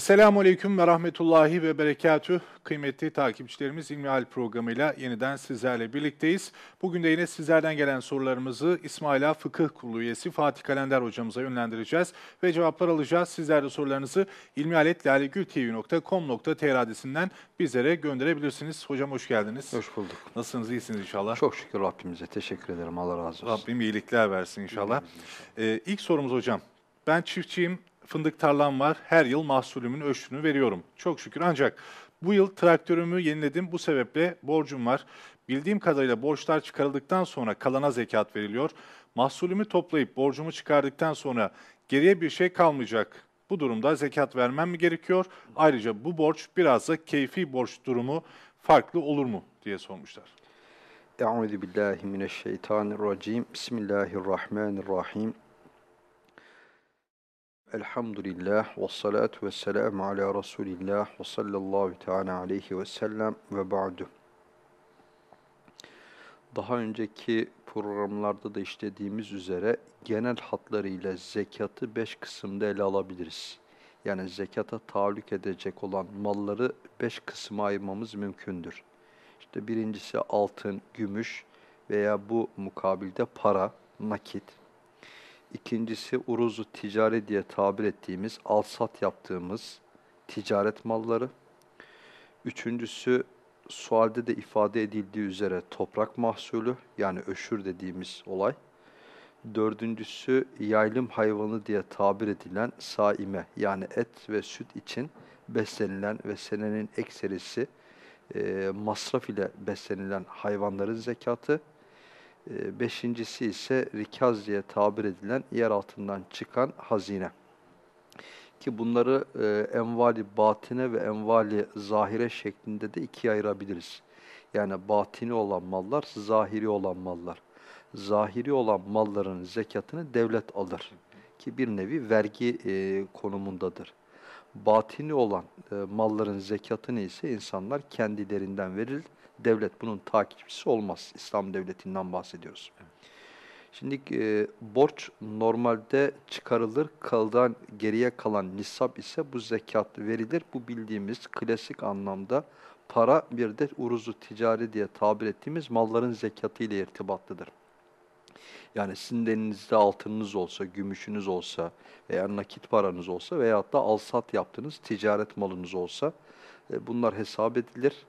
Esselamu Aleyküm ve Rahmetullahi ve Berekatüh. Kıymetli takipçilerimiz İlmihal programıyla yeniden sizlerle birlikteyiz. Bugün de yine sizlerden gelen sorularımızı İsmaila Fıkıh Kurulu üyesi Fatih Kalender hocamıza yönlendireceğiz ve cevaplar alacağız. Sizler de sorularınızı ilmihaletlalegültv.com.tr adresinden bizlere gönderebilirsiniz. Hocam hoş geldiniz. Hoş bulduk. Nasılsınız? İyisiniz inşallah. Çok şükür Rabbimize. Teşekkür ederim. Allah razı olsun. Rabbim iyilikler versin inşallah. Ee, ilk sorumuz hocam. Ben çiftçiyim fındık tarlam var. Her yıl mahsulümün ölçüsünü veriyorum. Çok şükür ancak bu yıl traktörümü yeniledim. Bu sebeple borcum var. Bildiğim kadarıyla borçlar çıkarıldıktan sonra kalana zekat veriliyor. Mahsulümü toplayıp borcumu çıkardıktan sonra geriye bir şey kalmayacak. Bu durumda zekat vermem mi gerekiyor? Ayrıca bu borç biraz da keyfi borç durumu farklı olur mu diye sormuşlar. Euzu billahi mineşşeytanirracim. Bismillahirrahmanirrahim. Elhamdülillah ve salatu ve selamu ala Resulillah ve sallallahu teala aleyhi ve sellem ve ba'du. Daha önceki programlarda da işlediğimiz üzere genel hatlarıyla zekatı beş kısımda ele alabiliriz. Yani zekata tahallük edecek olan malları beş kısma ayırmamız mümkündür. İşte birincisi altın, gümüş veya bu mukabilde para, nakit. İkincisi uruzu ticari diye tabir ettiğimiz, alsat yaptığımız ticaret malları. Üçüncüsü sualde de ifade edildiği üzere toprak mahsulü yani öşür dediğimiz olay. Dördüncüsü yaylım hayvanı diye tabir edilen saime yani et ve süt için beslenilen ve senenin ekserisi e, masraf ile beslenilen hayvanların zekatı. Ee, beşincisi ise rikaz diye tabir edilen yer altından çıkan hazine. Ki bunları e, envali batine ve envali zahire şeklinde de ikiye ayırabiliriz. Yani batini olan mallar, zahiri olan mallar. Zahiri olan malların zekatını devlet alır. Ki bir nevi vergi e, konumundadır. Batini olan e, malların zekatını ise insanlar kendilerinden verir devlet bunun takipçisi olmaz. İslam devletinden bahsediyoruz. Şimdi e, borç normalde çıkarılır, kaldan geriye kalan nisap ise bu zekat verilir. Bu bildiğimiz klasik anlamda para bir de uruzu ticari diye tabir ettiğimiz malların zekatı ile irtibatlıdır. Yani sizin elinizde altınınız olsa, gümüşünüz olsa veya nakit paranız olsa veyahut da alsat yaptığınız ticaret malınız olsa e, bunlar hesap edilir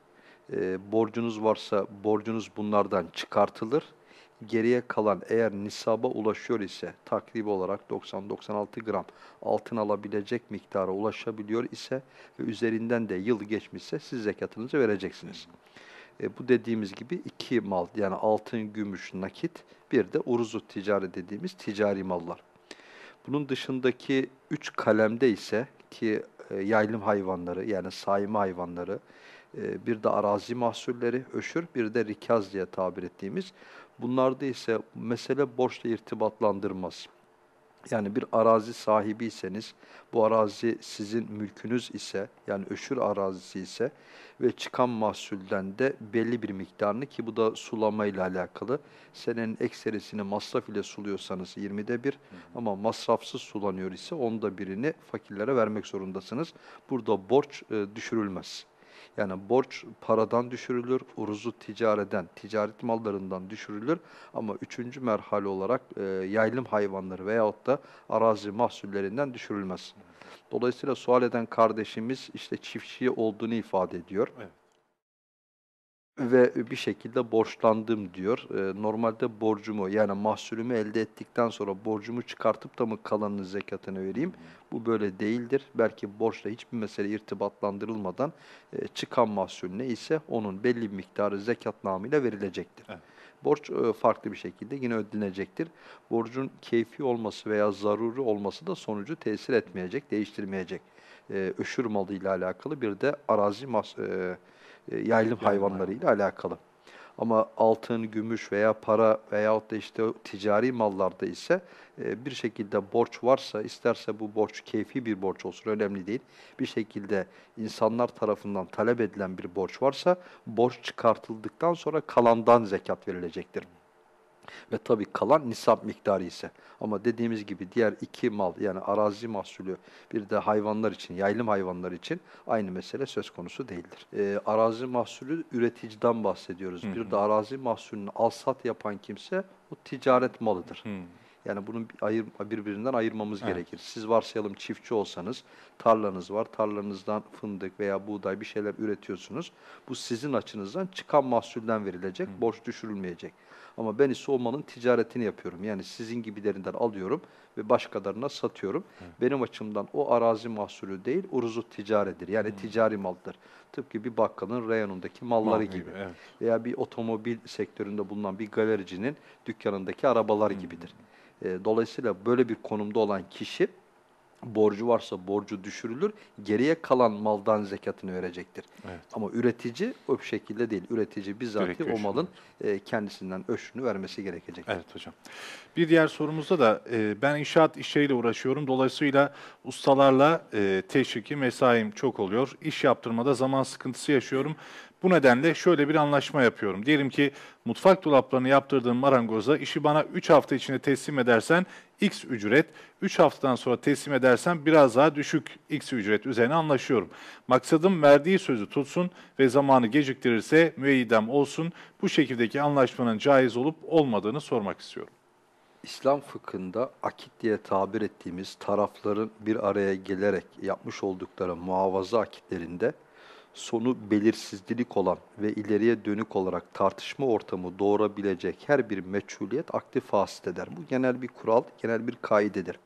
e, borcunuz varsa borcunuz bunlardan çıkartılır. Geriye kalan eğer nisaba ulaşıyor ise takribi olarak 90-96 gram altın alabilecek miktara ulaşabiliyor ise ve üzerinden de yıl geçmişse siz zekatınızı vereceksiniz. E, bu dediğimiz gibi iki mal yani altın, gümüş, nakit bir de uruzu ticari dediğimiz ticari mallar. Bunun dışındaki üç kalemde ise ki e, yaylım hayvanları yani sayma hayvanları, bir de arazi mahsulleri, öşür, bir de rikaz diye tabir ettiğimiz. Bunlarda ise mesele borçla irtibatlandırmaz. Yani bir arazi sahibiyseniz, bu arazi sizin mülkünüz ise, yani öşür arazisi ise ve çıkan mahsulden de belli bir miktarını ki bu da sulama ile alakalı. Senenin ekserisini masraf ile suluyorsanız 20'de bir ama masrafsız sulanıyor ise onda birini fakirlere vermek zorundasınız. Burada borç e, düşürülmez. Yani borç paradan düşürülür, uruzu ticareden, ticaret mallarından düşürülür. Ama üçüncü merhale olarak e, yaylım hayvanları veyahut da arazi mahsullerinden düşürülmez. Dolayısıyla sual eden kardeşimiz işte çiftçi olduğunu ifade ediyor. Evet ve bir şekilde borçlandım diyor. E, normalde borcumu yani mahsulümü elde ettikten sonra borcumu çıkartıp da mı kalanın zekatını vereyim? Bu böyle değildir. Belki borçla hiçbir mesele irtibatlandırılmadan e, çıkan mahsul ne ise onun belli bir miktarı zekat namıyla verilecektir. Evet. Borç e, farklı bir şekilde yine ödenecektir. Borcun keyfi olması veya zaruri olması da sonucu tesir etmeyecek, değiştirmeyecek. E, öşür malıyla alakalı bir de arazi mas e, e, yaylım hayvanlarıyla alakalı. Ama altın, gümüş veya para veyahut da işte ticari mallarda ise e, bir şekilde borç varsa, isterse bu borç keyfi bir borç olsun önemli değil. Bir şekilde insanlar tarafından talep edilen bir borç varsa borç çıkartıldıktan sonra kalandan zekat verilecektir. Ve tabii kalan nisap miktarı ise. Ama dediğimiz gibi diğer iki mal yani arazi mahsulü bir de hayvanlar için, yaylım hayvanlar için aynı mesele söz konusu değildir. Ee, arazi mahsulü üreticiden bahsediyoruz. Bir de arazi mahsulünü alsat yapan kimse o ticaret malıdır. Hı. Yani bunun bir ayır, birbirinden ayırmamız Evet. gerekir. Siz varsayalım çiftçi olsanız, tarlanız var, tarlanızdan fındık veya buğday bir şeyler üretiyorsunuz. Bu sizin açınızdan çıkan mahsulden verilecek, borç düşürülmeyecek. Ama ben ise o malın ticaretini yapıyorum. Yani sizin gibilerinden alıyorum ve başkalarına satıyorum. Benim açımdan o arazi mahsulü değil, uruzu ticaredir. Yani ticari maldır. Tıpkı bir bakkalın reyonundaki malları Mal gibi. gibi, evet. Veya bir otomobil sektöründe bulunan bir galericinin dükkanındaki arabalar Hmm. gibidir. E, dolayısıyla böyle bir konumda olan kişi borcu varsa borcu düşürülür, geriye kalan maldan zekatını verecektir. Evet. Ama üretici o şekilde değil. Üretici bizzat o malın e, kendisinden öşrünü vermesi gerekecek. Evet hocam. Bir diğer sorumuzda da e, ben inşaat işleriyle uğraşıyorum. Dolayısıyla ustalarla e, teşviki mesaim çok oluyor. İş yaptırmada zaman sıkıntısı yaşıyorum. Bu nedenle şöyle bir anlaşma yapıyorum. Diyelim ki mutfak dolaplarını yaptırdığım marangoza işi bana 3 hafta içinde teslim edersen X ücret, 3 haftadan sonra teslim edersen biraz daha düşük X ücret üzerine anlaşıyorum. Maksadım verdiği sözü tutsun ve zamanı geciktirirse müeyyidem olsun. Bu şekildeki anlaşmanın caiz olup olmadığını sormak istiyorum. İslam fıkhında akit diye tabir ettiğimiz tarafların bir araya gelerek yapmış oldukları muavaza akitlerinde sonu belirsizlik olan ve ileriye dönük olarak tartışma ortamı doğurabilecek her bir meçhuliyet akdi fasit eder. Bu genel bir kural, genel bir kaidedir.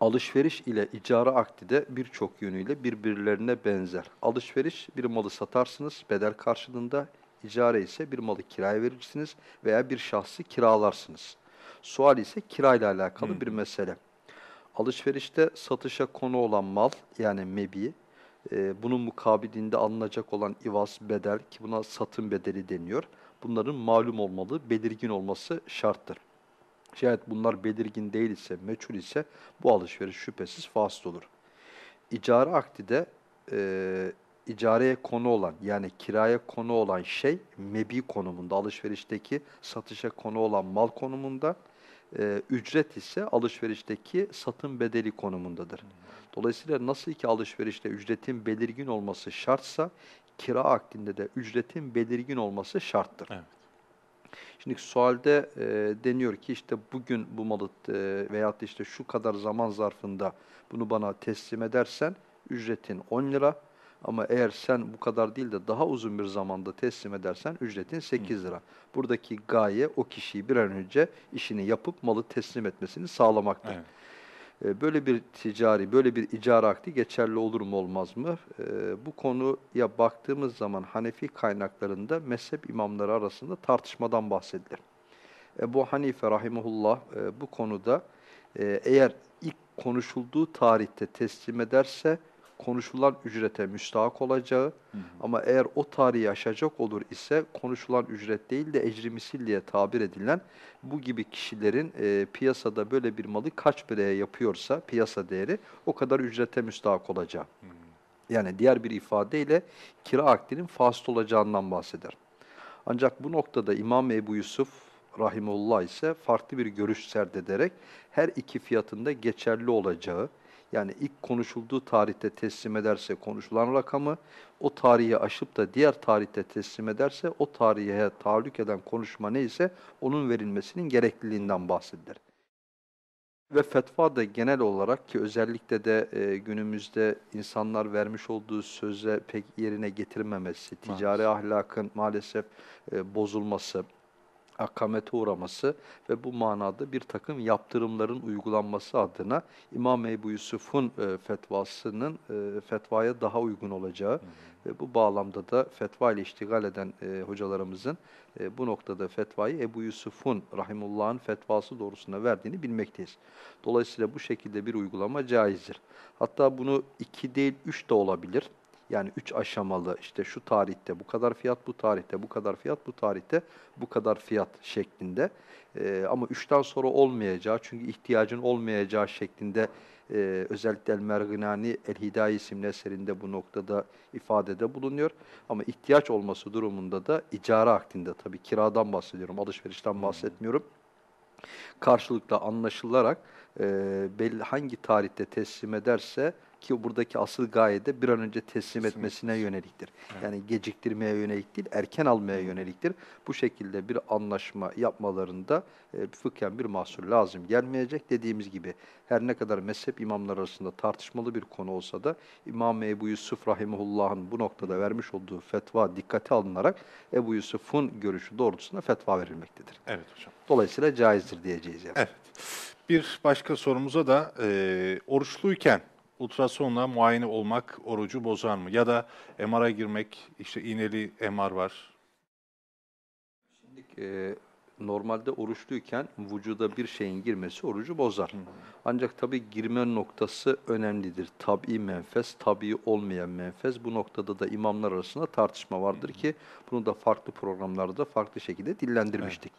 Alışveriş ile icara akdi de birçok yönüyle birbirlerine benzer. Alışveriş bir malı satarsınız bedel karşılığında, icare ise bir malı kiraya verirsiniz veya bir şahsı kiralarsınız. Sual ise kirayla alakalı bir mesele. Alışverişte satışa konu olan mal yani mebi, e, bunun mukabilinde alınacak olan ivaz, bedel ki buna satın bedeli deniyor. Bunların malum olmalı, belirgin olması şarttır. Şayet bunlar belirgin değil ise, meçhul ise bu alışveriş şüphesiz fasit olur. İcara akdi de e, icareye konu olan yani kiraya konu olan şey mebi konumunda, alışverişteki satışa konu olan mal konumunda, e, ücret ise alışverişteki satın bedeli konumundadır. Dolayısıyla nasıl ki alışverişte ücretin belirgin olması şartsa, kira akdinde de ücretin belirgin olması şarttır. Evet. Şimdi sualde e, deniyor ki işte bugün bu malı e, veyahut işte şu kadar zaman zarfında bunu bana teslim edersen ücretin 10 lira ama eğer sen bu kadar değil de daha uzun bir zamanda teslim edersen ücretin 8 lira. Buradaki gaye o kişiyi bir an önce işini yapıp malı teslim etmesini sağlamaktır. Evet. E, Böyle bir ticari, böyle bir icara akdi geçerli olur mu olmaz mı? E, Bu konuya baktığımız zaman Hanefi kaynaklarında mezhep imamları arasında tartışmadan bahsedilir. Ebu Hanife rahimahullah e, bu konuda e, eğer ilk konuşulduğu tarihte teslim ederse konuşulan ücrete müstahak olacağı ama eğer o tarihi aşacak olur ise konuşulan ücret değil de ecri misil diye tabir edilen bu gibi kişilerin e, piyasada böyle bir malı kaç bireye yapıyorsa piyasa değeri o kadar ücrete müstahak olacağı. Yani diğer bir ifadeyle kira akdinin fasit olacağından bahseder. Ancak bu noktada İmam Ebu Yusuf rahimullah ise farklı bir görüş serdederek her iki fiyatında geçerli olacağı, yani ilk konuşulduğu tarihte teslim ederse konuşulan rakamı, o tarihi aşıp da diğer tarihte teslim ederse o tarihe tahallük eden konuşma neyse onun verilmesinin gerekliliğinden bahsedilir. Ve fetva da genel olarak ki özellikle de e, günümüzde insanlar vermiş olduğu söze pek yerine getirmemesi, ticari ahlakın maalesef e, bozulması, akamete uğraması ve bu manada bir takım yaptırımların uygulanması adına İmam Ebu Yusuf'un e, fetvasının e, fetvaya daha uygun olacağı ve bu bağlamda da fetva ile iştigal eden e, hocalarımızın e, bu noktada fetvayı Ebu Yusuf'un rahimullah'ın fetvası doğrusunda verdiğini bilmekteyiz. Dolayısıyla bu şekilde bir uygulama caizdir. Hatta bunu iki değil üç de olabilir. Yani üç aşamalı işte şu tarihte bu kadar fiyat, bu tarihte bu kadar fiyat, bu tarihte bu kadar fiyat şeklinde. Ee, ama üçten sonra olmayacağı çünkü ihtiyacın olmayacağı şeklinde e, özellikle El Merginani El Hidaye isimli eserinde bu noktada ifadede bulunuyor. Ama ihtiyaç olması durumunda da icara akdinde tabii kiradan bahsediyorum, alışverişten bahsetmiyorum. Karşılıklı anlaşılarak e, belli hangi tarihte teslim ederse ki buradaki asıl gaye de bir an önce teslim Teslim etmesine yöneliktir. Yani geciktirmeye yönelik değil, erken almaya yöneliktir. Bu şekilde bir anlaşma yapmalarında e, fıkhen bir mahsur lazım gelmeyecek. Dediğimiz gibi her ne kadar mezhep imamlar arasında tartışmalı bir konu olsa da İmam Ebu Yusuf Rahimullah'ın bu noktada vermiş olduğu fetva dikkate alınarak Ebu Yusuf'un görüşü doğrultusunda fetva verilmektedir. Evet hocam. Dolayısıyla caizdir diyeceğiz yani. Evet. Bir başka sorumuza da e, oruçluyken ultrasonla muayene olmak orucu bozar mı? Ya da MR'a girmek, işte iğneli MR var. e, normalde oruçluyken vücuda bir şeyin girmesi orucu bozar. Ancak tabi girme noktası önemlidir. Tabi menfez, tabi olmayan menfez. Bu noktada da imamlar arasında tartışma vardır ki bunu da farklı programlarda farklı şekilde dillendirmiştik.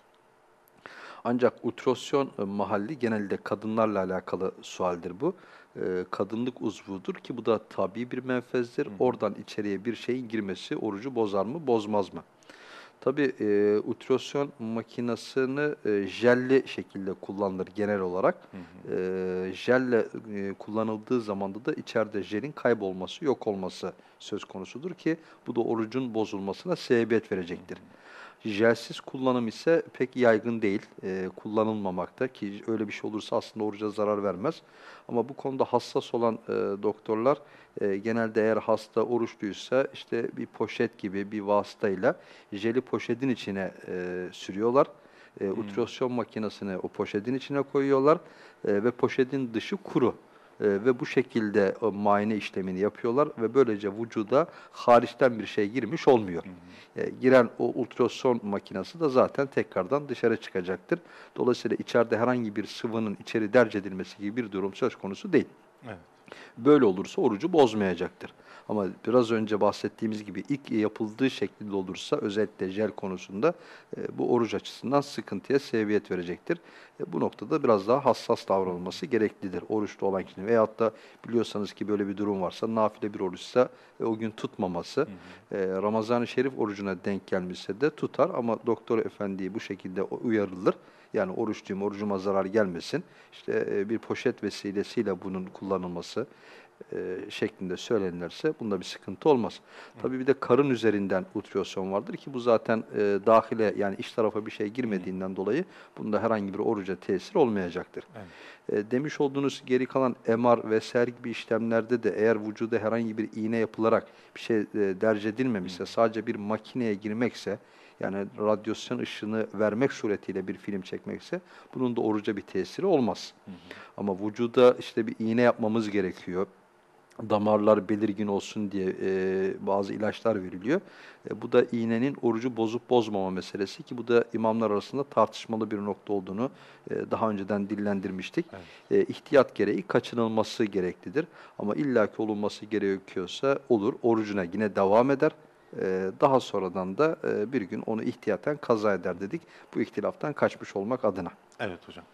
Ancak ultrasyon e, mahalli genelde kadınlarla alakalı sualdir bu. E, kadınlık uzvudur ki bu da tabi bir menfezdir. Oradan içeriye bir şeyin girmesi orucu bozar mı, bozmaz mı? Tabii e, ultrasyon makinesini e, jelli şekilde kullanılır genel olarak. E, jelle e, kullanıldığı zamanda da içeride jelin kaybolması, yok olması söz konusudur ki bu da orucun bozulmasına sebebiyet verecektir. Jelsiz kullanım ise pek yaygın değil, e, kullanılmamakta ki öyle bir şey olursa aslında oruca zarar vermez. Ama bu konuda hassas olan e, doktorlar e, genelde eğer hasta oruçluysa işte bir poşet gibi bir vasıtayla jeli poşetin içine e, sürüyorlar. E, ultrasyon makinesini o poşetin içine koyuyorlar e, ve poşetin dışı kuru. E, ve bu şekilde o muayene işlemini yapıyorlar ve böylece vücuda hariçten bir şey girmiş olmuyor. E, giren o ultrason makinesi de zaten tekrardan dışarı çıkacaktır. Dolayısıyla içeride herhangi bir sıvının içeri derc edilmesi gibi bir durum söz konusu değil. Evet. Böyle olursa orucu bozmayacaktır. Ama biraz önce bahsettiğimiz gibi ilk yapıldığı şeklinde olursa özellikle jel konusunda e, bu oruç açısından sıkıntıya sebebiyet verecektir. E, bu noktada biraz daha hassas davranılması gereklidir oruçlu olan kişinin. Veyahut da biliyorsanız ki böyle bir durum varsa nafile bir oruçsa e, o gün tutmaması e, Ramazan-ı Şerif orucuna denk gelmişse de tutar ama doktor efendiyi bu şekilde uyarılır. Yani oruçluyum, orucuma zarar gelmesin. İşte bir poşet vesilesiyle bunun kullanılması e, şeklinde söylenirse bunda bir sıkıntı olmaz. Tabii bir de karın üzerinden ultrasyon vardır ki bu zaten e, dahile yani iç tarafa bir şey girmediğinden dolayı bunda herhangi bir oruca tesir olmayacaktır. E, demiş olduğunuz geri kalan MR vesaire gibi işlemlerde de eğer vücuda herhangi bir iğne yapılarak bir şey e, derc edilmemişse sadece bir makineye girmekse yani radyasyon ışını vermek suretiyle bir film çekmekse bunun da oruca bir tesiri olmaz. Ama vücuda işte bir iğne yapmamız gerekiyor. Damarlar belirgin olsun diye e, bazı ilaçlar veriliyor. E, bu da iğnenin orucu bozup bozmama meselesi ki bu da imamlar arasında tartışmalı bir nokta olduğunu e, daha önceden dillendirmiştik. E, ihtiyat gereği kaçınılması gereklidir. Ama illaki olunması gerekiyorsa olur. Orucuna yine devam eder. E, daha sonradan da e, bir gün onu ihtiyaten kaza eder dedik. Bu ihtilaftan kaçmış olmak adına. Evet hocam.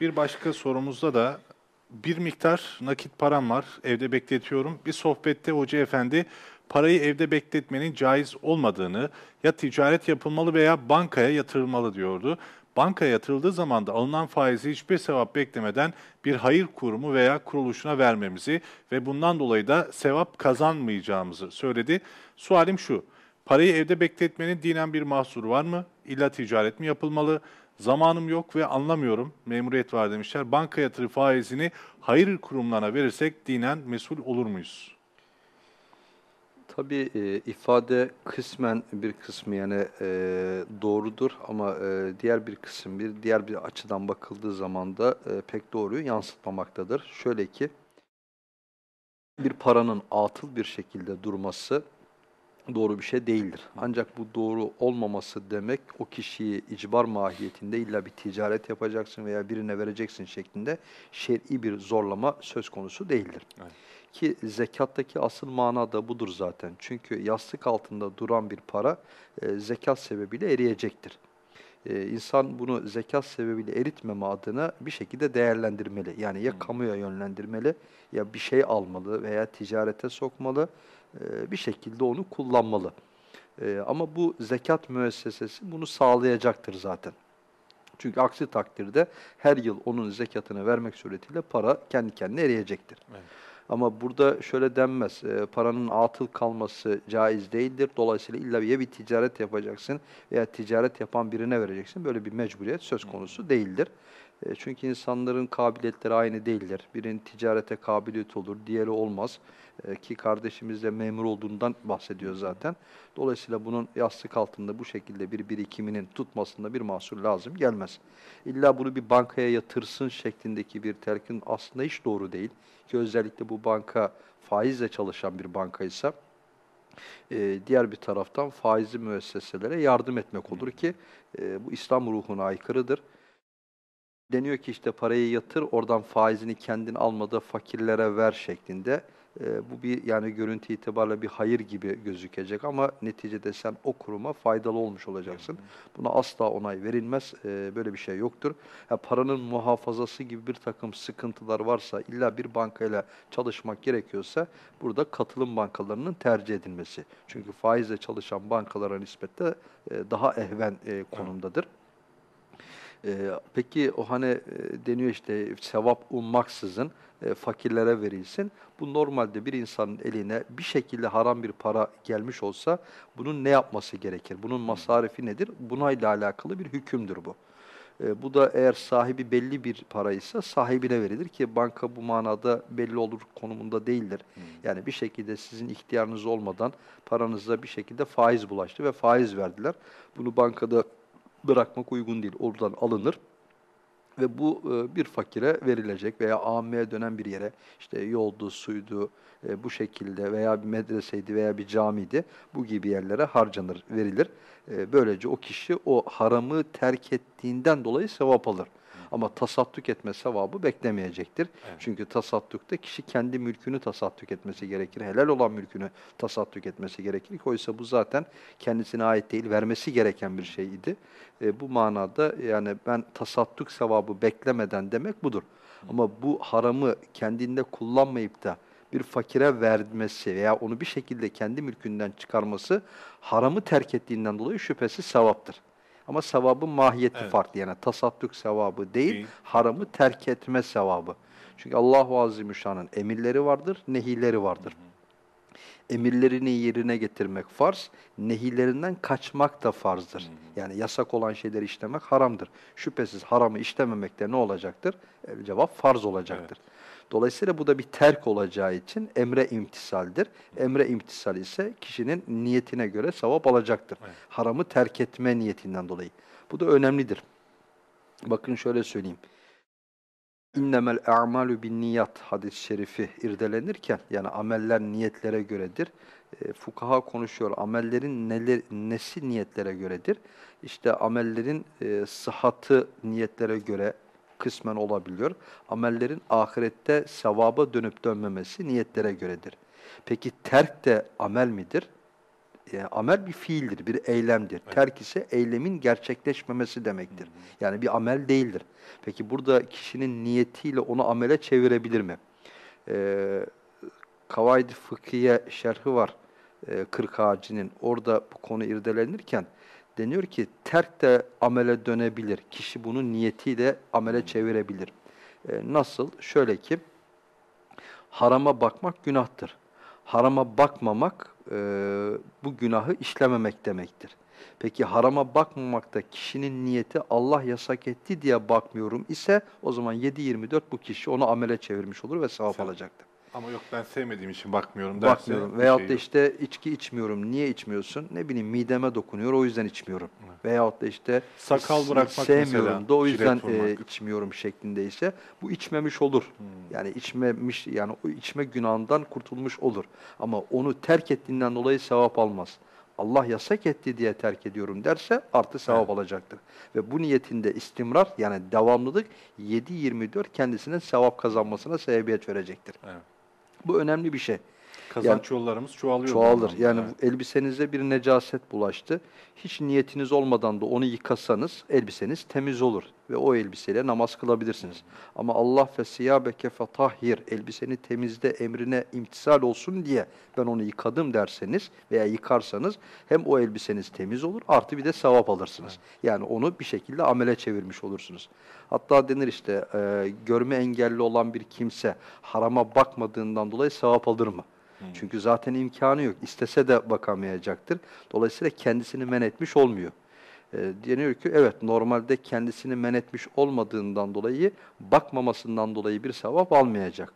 Bir başka sorumuzda da bir miktar nakit param var, evde bekletiyorum. Bir sohbette hoca efendi parayı evde bekletmenin caiz olmadığını, ya ticaret yapılmalı veya bankaya yatırılmalı diyordu. Bankaya yatırıldığı zaman da alınan faizi hiçbir sevap beklemeden bir hayır kurumu veya kuruluşuna vermemizi ve bundan dolayı da sevap kazanmayacağımızı söyledi. Sualim şu, parayı evde bekletmenin dinen bir mahsuru var mı? İlla ticaret mi yapılmalı? Zamanım yok ve anlamıyorum. Memuriyet var demişler. Banka yatırı faizini hayır kurumlarına verirsek dinen mesul olur muyuz? Tabii e, ifade kısmen bir kısmı yani e, doğrudur ama e, diğer bir kısım bir diğer bir açıdan bakıldığı zaman da e, pek doğruyu yansıtmamaktadır. Şöyle ki bir paranın atıl bir şekilde durması doğru bir şey değildir. Ancak bu doğru olmaması demek o kişiyi icbar mahiyetinde illa bir ticaret yapacaksın veya birine vereceksin şeklinde şer'i bir zorlama söz konusu değildir. Evet. Ki zekattaki asıl mana da budur zaten. Çünkü yastık altında duran bir para e, zekat sebebiyle eriyecektir. E, insan bunu zekat sebebiyle eritmeme adına bir şekilde değerlendirmeli. Yani ya kamuya yönlendirmeli ya bir şey almalı veya ticarete sokmalı. E, bir şekilde onu kullanmalı. E, ama bu zekat müessesesi bunu sağlayacaktır zaten. Çünkü aksi takdirde her yıl onun zekatını vermek suretiyle para kendi kendine eriyecektir. Evet. Ama burada şöyle denmez, e, paranın atıl kalması caiz değildir. Dolayısıyla illa ya bir ticaret yapacaksın veya ticaret yapan birine vereceksin. Böyle bir mecburiyet söz konusu değildir. E, çünkü insanların kabiliyetleri aynı değildir. Birinin ticarete kabiliyeti olur, diğeri olmaz. E, ki kardeşimiz de memur olduğundan bahsediyor zaten. Dolayısıyla bunun yastık altında bu şekilde bir birikiminin tutmasında bir mahsur lazım gelmez. İlla bunu bir bankaya yatırsın şeklindeki bir telkin aslında hiç doğru değil. Ki özellikle bu banka faizle çalışan bir bankaysa e, diğer bir taraftan faizli müesseselere yardım etmek olur ki e, bu İslam ruhuna aykırıdır. Deniyor ki işte parayı yatır oradan faizini kendin almadı fakirlere ver şeklinde. E, bu bir yani görüntü itibariyle bir hayır gibi gözükecek ama neticede sen o kuruma faydalı olmuş olacaksın. Buna asla onay verilmez. E, böyle bir şey yoktur. Ya paranın muhafazası gibi bir takım sıkıntılar varsa illa bir bankayla çalışmak gerekiyorsa burada katılım bankalarının tercih edilmesi. Çünkü faizle çalışan bankalara nispette e, daha ehven e, konumdadır. Ee, peki o hani e, deniyor işte sevap ummaksızın e, fakirlere verilsin. Bu normalde bir insanın eline bir şekilde haram bir para gelmiş olsa bunun ne yapması gerekir? Bunun masarifi nedir? Buna ile alakalı bir hükümdür bu. E, bu da eğer sahibi belli bir paraysa sahibine verilir ki banka bu manada belli olur konumunda değildir. Yani bir şekilde sizin ihtiyarınız olmadan paranıza bir şekilde faiz bulaştı ve faiz verdiler. Bunu bankada bırakmak uygun değil. Oradan alınır ve bu e, bir fakire verilecek veya ammeye dönen bir yere işte yoldu, suydu e, bu şekilde veya bir medreseydi veya bir camiydi bu gibi yerlere harcanır, verilir. E, böylece o kişi o haramı terk ettiğinden dolayı sevap alır. Ama tasadduk etme sevabı beklemeyecektir. Evet. Çünkü tasaddukta kişi kendi mülkünü tasadduk etmesi gerekir. Helal olan mülkünü tasadduk etmesi gerekir. Oysa bu zaten kendisine ait değil, vermesi gereken bir şeydi. E, bu manada yani ben tasadduk sevabı beklemeden demek budur. Ama bu haramı kendinde kullanmayıp da bir fakire vermesi veya onu bir şekilde kendi mülkünden çıkarması haramı terk ettiğinden dolayı şüphesiz sevaptır. Ama sevabın mahiyeti Evet. farklı. Yani tasadduk sevabı değil, Değil. haramı terk etme sevabı. Çünkü Allahu Azimüşşan'ın emirleri vardır, nehileri vardır. Emirlerini yerine getirmek farz, nehilerinden kaçmak da farzdır. Yani yasak olan şeyleri işlemek haramdır. Şüphesiz haramı işlememekte ne olacaktır? E, cevap farz olacaktır. Dolayısıyla bu da bir terk olacağı için emre imtisaldir. Emre imtisal ise kişinin niyetine göre sevap alacaktır. Evet. Haramı terk etme niyetinden dolayı. Bu da önemlidir. Bakın şöyle söyleyeyim. İnnemel a'malu bin niyat hadis-i şerifi irdelenirken yani ameller niyetlere göredir. E, fukaha konuşuyor. Amellerin neler, nesi niyetlere göredir? İşte amellerin e, sıhhatı niyetlere göre kısmen olabiliyor. Amellerin ahirette sevaba dönüp dönmemesi niyetlere göredir. Peki terk de amel midir? Yani amel bir fiildir, bir eylemdir. Terk ise eylemin gerçekleşmemesi demektir. Yani bir amel değildir. Peki burada kişinin niyetiyle onu amele çevirebilir mi? Ee, Kavaid-i Fıkhiye şerhi var e, Kırk Ağacı'nın. Orada bu konu irdelenirken deniyor ki terk de amele dönebilir. Kişi bunu niyetiyle amele çevirebilir. E, nasıl? Şöyle ki harama bakmak günahtır. Harama bakmamak e, bu günahı işlememek demektir. Peki harama bakmamakta kişinin niyeti Allah yasak etti diye bakmıyorum ise o zaman 7-24 bu kişi onu amele çevirmiş olur ve sevap Sevap. alacaktır. Ama yok ben sevmediğim için bakmıyorum derse. Bakmıyorum. Veyahut şey da yok. işte içki içmiyorum. Niye içmiyorsun? Ne bileyim mideme dokunuyor o yüzden içmiyorum. Veyahut da işte Sakal bırakmak sevmiyorum mesela, da o yüzden e, içmiyorum şeklindeyse bu içmemiş olur. Yani içmemiş yani o içme günahından kurtulmuş olur. Ama onu terk ettiğinden dolayı sevap almaz. Allah yasak etti diye terk ediyorum derse artı sevap alacaktır. Ve bu niyetinde istimrar yani devamlılık 7-24 kendisine sevap kazanmasına sebebiyet verecektir. Evet. Bu önemli bir şey. Kazanç yollarımız çoğalıyor. Çoğalır. Yani Evet. elbisenize bir necaset bulaştı. Hiç niyetiniz olmadan da onu yıkasanız elbiseniz temiz olur ve o elbiseyle namaz kılabilirsiniz. Ama Allah ve siyabeke fetahhir elbiseni temizle emrine imtisal olsun diye ben onu yıkadım derseniz veya yıkarsanız hem o elbiseniz temiz olur artı bir de sevap alırsınız. Yani onu bir şekilde amele çevirmiş olursunuz. Hatta denir işte e, görme engelli olan bir kimse harama bakmadığından dolayı sevap alır mı? Çünkü zaten imkanı yok. İstese de bakamayacaktır. Dolayısıyla kendisini men etmiş olmuyor. E, deniyor ki evet normalde kendisini men etmiş olmadığından dolayı bakmamasından dolayı bir sevap almayacak.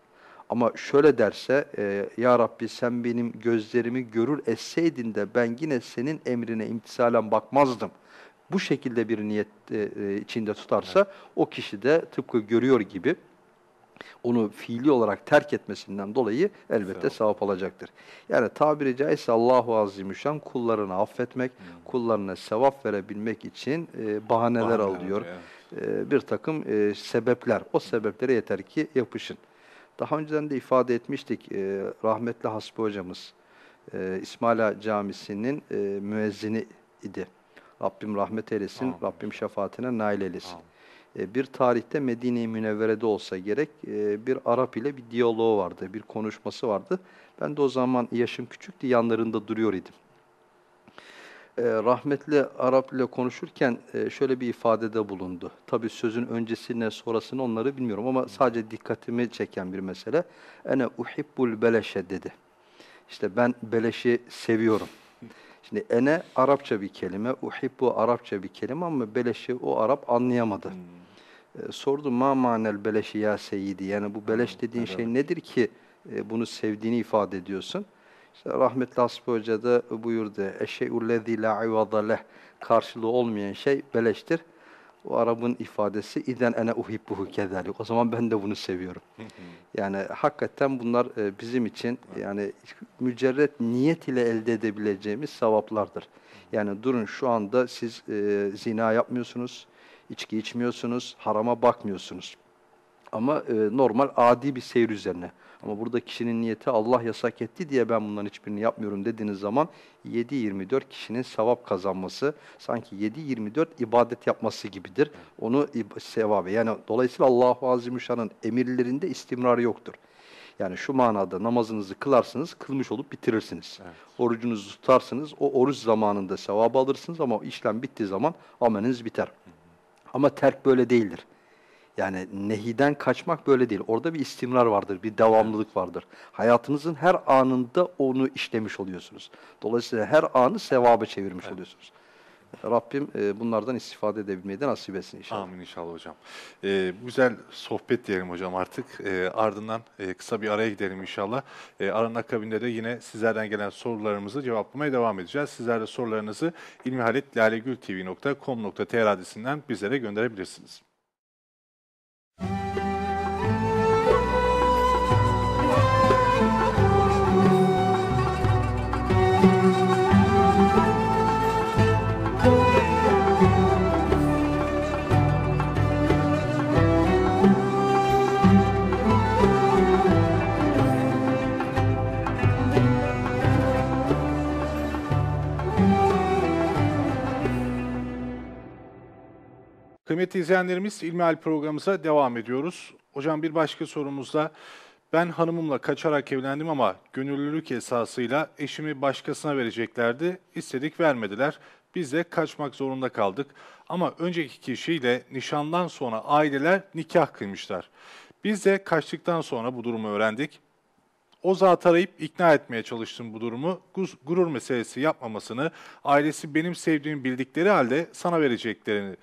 Ama şöyle derse e, Ya Rabbi sen benim gözlerimi görür etseydin de ben yine senin emrine imtisalen bakmazdım. Bu şekilde bir niyet e, e, içinde tutarsa o kişi de tıpkı görüyor gibi onu fiili olarak terk etmesinden dolayı elbette Sevap. sevap alacaktır. Yani tabiri caizse Allahu Azimüşşan kullarını affetmek, kullarına sevap verebilmek için e, bahaneler Bahaneler alıyor. evet. E, bir takım e, sebepler. O sebeplere yeter ki yapışın. Daha önceden de ifade etmiştik e, rahmetli Hasbi hocamız e, İsmaila Camisi'nin e, müezzini idi. Rabbim rahmet eylesin, Amin. Rabbim şefaatine nail eylesin. Amin. E, bir tarihte Medine-i Münevvere'de olsa gerek e, bir Arap ile bir diyaloğu vardı, bir konuşması vardı. Ben de o zaman yaşım küçüktü, yanlarında duruyor idim. E, rahmetli Arap ile konuşurken şöyle bir ifadede bulundu. Tabii sözün öncesine sonrasını onları bilmiyorum ama sadece dikkatimi çeken bir mesele. Ene uhibbul beleşe dedi. İşte ben beleşi seviyorum. Şimdi ene Arapça bir kelime, uhibbu Arapça bir kelime ama beleşi o Arap anlayamadı. E, sordum ma manel beleşi ya seyyidi. Yani bu beleş dediğin şey nedir ki e, bunu sevdiğini ifade ediyorsun? İşte rahmetli Hasbi Hoca da buyurdu. Eşşe'ullezî la ivada leh. Karşılığı olmayan şey beleştir. O Arap'ın ifadesi iden ene uhibbuhu kezalik. O zaman ben de bunu seviyorum. Yani hakikaten bunlar e, bizim için yani mücerret niyet ile elde edebileceğimiz sevaplardır. Yani durun şu anda siz e, zina yapmıyorsunuz, içki içmiyorsunuz, harama bakmıyorsunuz. Ama e, normal adi bir seyir üzerine. Ama burada kişinin niyeti Allah yasak etti diye ben bunların hiçbirini yapmıyorum dediğiniz zaman 7-24 kişinin sevap kazanması sanki 7-24 ibadet yapması gibidir. Onu sevabı yani dolayısıyla Allahu Azimüşşan'ın emirlerinde istimrar yoktur. Yani şu manada namazınızı kılarsınız, kılmış olup bitirirsiniz. Orucunuzu tutarsınız, o oruç zamanında sevabı alırsınız ama işlem bittiği zaman ameliniz biter. Ama terk böyle değildir. Yani nehiden kaçmak böyle değil. Orada bir istimrar vardır, bir devamlılık vardır. Hayatınızın her anında onu işlemiş oluyorsunuz. Dolayısıyla her anı sevaba çevirmiş oluyorsunuz. Rabbim e, bunlardan istifade edebilmeyi de nasip etsin inşallah. Amin inşallah hocam. Bu güzel sohbet diyelim hocam artık. Ee, ardından e, kısa bir araya gidelim inşallah. E, aranın akabinde de yine sizlerden gelen sorularımızı cevaplamaya devam edeceğiz. Sizler de sorularınızı ilmihaletlalegültv.com.tr adresinden bizlere gönderebilirsiniz. Kıymetli izleyenlerimiz İlmihal programımıza devam ediyoruz. Hocam bir başka sorumuzda ben hanımımla kaçarak evlendim ama gönüllülük esasıyla eşimi başkasına vereceklerdi. İstedik vermediler. Biz de kaçmak zorunda kaldık. Ama önceki kişiyle nişandan sonra aileler nikah kıymışlar. Biz de kaçtıktan sonra bu durumu öğrendik. O zat arayıp ikna etmeye çalıştım bu durumu. Gurur meselesi yapmamasını, ailesi benim sevdiğimi bildikleri halde sana vereceklerini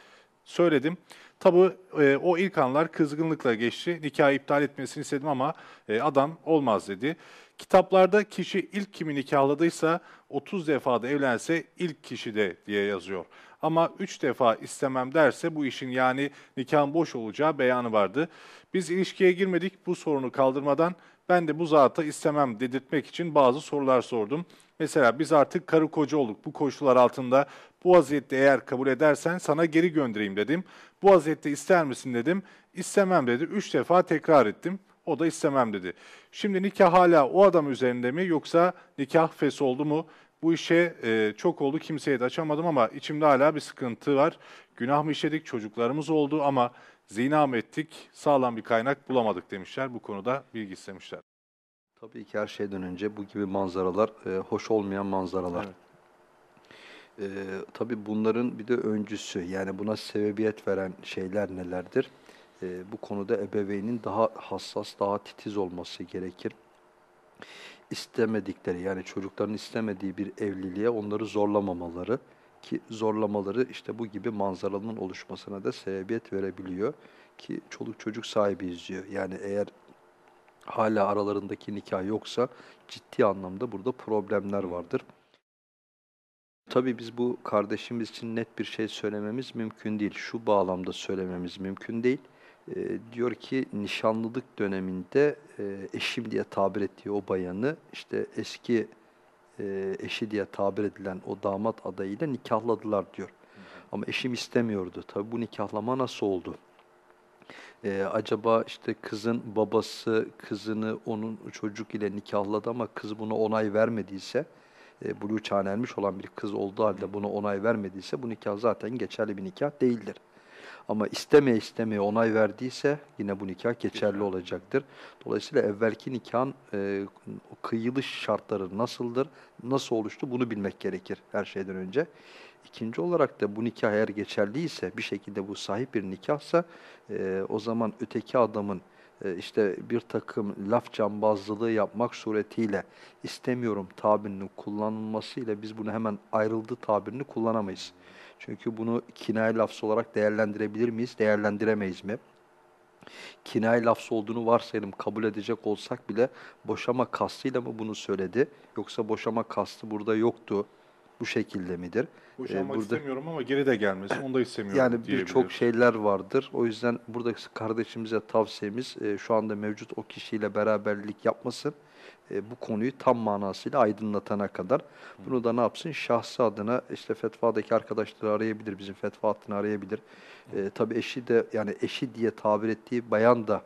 söyledim. Tabii e, o ilk anlar kızgınlıkla geçti. Nikahı iptal etmesini istedim ama e, adam olmaz dedi. Kitaplarda kişi ilk kimi nikahladıysa 30 defa da evlense ilk kişi de diye yazıyor. Ama 3 defa istemem derse bu işin yani nikahın boş olacağı beyanı vardı. Biz ilişkiye girmedik bu sorunu kaldırmadan ben de bu zata istemem dedirtmek için bazı sorular sordum. Mesela biz artık karı koca olduk bu koşullar altında. Bu vaziyette eğer kabul edersen sana geri göndereyim dedim. Bu vaziyette ister misin dedim. İstemem dedi. Üç defa tekrar ettim. O da istemem dedi. Şimdi nikah hala o adam üzerinde mi yoksa nikah fes oldu mu? Bu işe e, çok oldu kimseye de açamadım ama içimde hala bir sıkıntı var. Günah mı işledik çocuklarımız oldu ama zina mı ettik sağlam bir kaynak bulamadık demişler. Bu konuda bilgi istemişler. Tabii ki her şeyden önce bu gibi manzaralar e, hoş olmayan manzaralar. Evet. E, tabii bunların bir de öncüsü yani buna sebebiyet veren şeyler nelerdir? E, bu konuda ebeveynin daha hassas, daha titiz olması gerekir. İstemedikleri yani çocukların istemediği bir evliliğe onları zorlamamaları ki zorlamaları işte bu gibi manzaranın oluşmasına da sebebiyet verebiliyor ki çoluk çocuk sahibi izliyor. Yani eğer hala aralarındaki nikah yoksa ciddi anlamda burada problemler vardır. Tabii biz bu kardeşimiz için net bir şey söylememiz mümkün değil. Şu bağlamda söylememiz mümkün değil. Ee, diyor ki nişanlılık döneminde e, eşim diye tabir ettiği o bayanı işte eski e, eşi diye tabir edilen o damat adayıyla nikahladılar diyor. Ama eşim istemiyordu. Tabii bu nikahlama nasıl oldu? Ee, acaba işte kızın babası kızını onun çocuk ile nikahladı ama kız buna onay vermediyse, e, buluğ olan bir kız olduğu halde buna onay vermediyse bu nikah zaten geçerli bir nikah değildir. Ama istemeye istemeye onay verdiyse yine bu nikah geçerli olacaktır. Dolayısıyla evvelki nikahın e, kıyılış şartları nasıldır, nasıl oluştu bunu bilmek gerekir her şeyden önce. İkinci olarak da bu nikah eğer geçerliyse, bir şekilde bu sahip bir nikahsa e, o zaman öteki adamın e, işte bir takım laf cambazlılığı yapmak suretiyle istemiyorum tabirinin kullanılmasıyla biz bunu hemen ayrıldı tabirini kullanamayız. Çünkü bunu kinaye lafzı olarak değerlendirebilir miyiz, değerlendiremeyiz mi? Kinaye lafzı olduğunu varsayalım, kabul edecek olsak bile boşama kastıyla mı bunu söyledi? Yoksa boşama kastı burada yoktu, bu şekilde midir? Boşanmak Ee, burada- istemiyorum ama geri de gelmesin onu da istemiyorum Yani birçok şeyler vardır. O yüzden burada kardeşimize tavsiyemiz e, şu anda mevcut o kişiyle beraberlik yapmasın. E, bu konuyu tam manasıyla aydınlatana kadar. Bunu da ne yapsın? Şahsı adına işte fetvadaki arkadaşları arayabilir, bizim fetva hattını arayabilir. E, tabii eşi de yani eşi diye tabir ettiği bayan da